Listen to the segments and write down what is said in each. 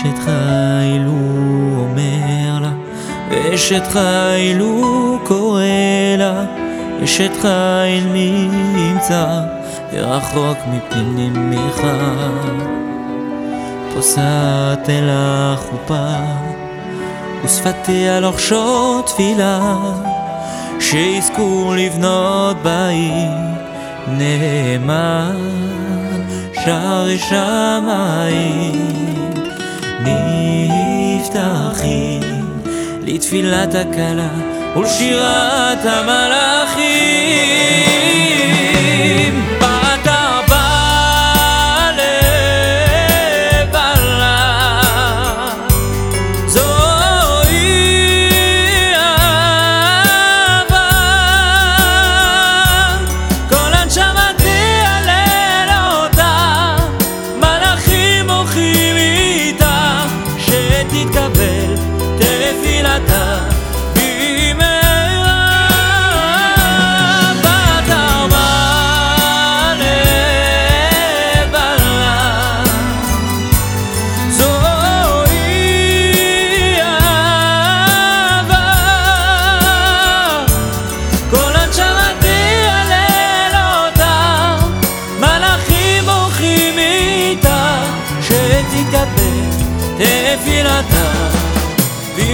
אשת חיל הוא אומר לה, ואשת חיל הוא קורא לה, אשת חיל נמצא ורחוק מפנים מיכל. פוסעת אל החופה, ושפתיה לוחשות תפילה, שיזכו לבנות בית נאמן, שערי שמיים נפתחים לתפילת הכלה ולשירת המלאכים. revirada de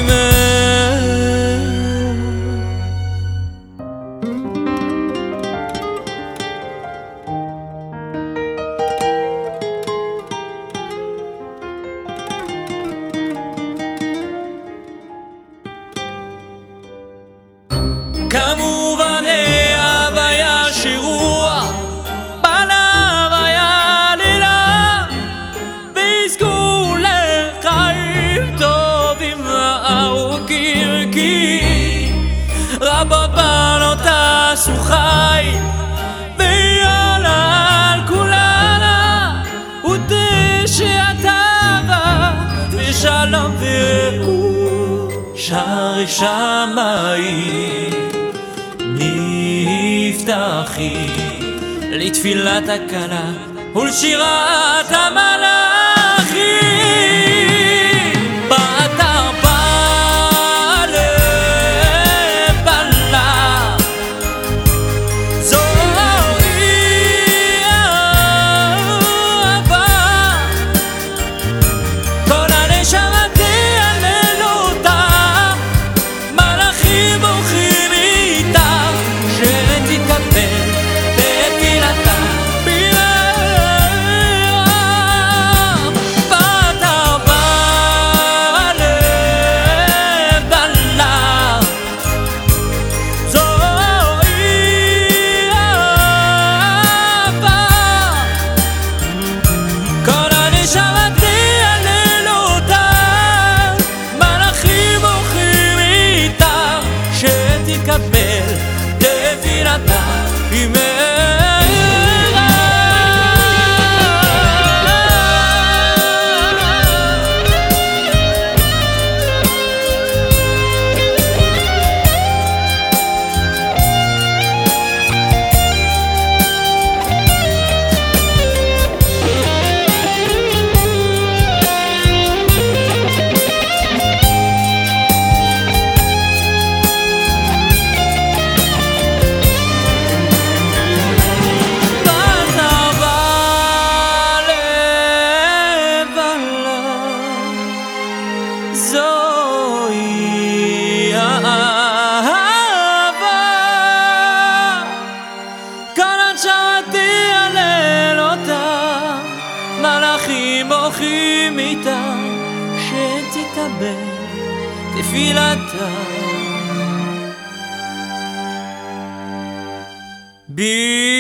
Kamu עשו חי ויעלה על כולנה ותשעתבה ושלום ורעות שערי שמיים נפתחים לתפילת הכלה ולשירת המלאכים. He made תפילתה. בי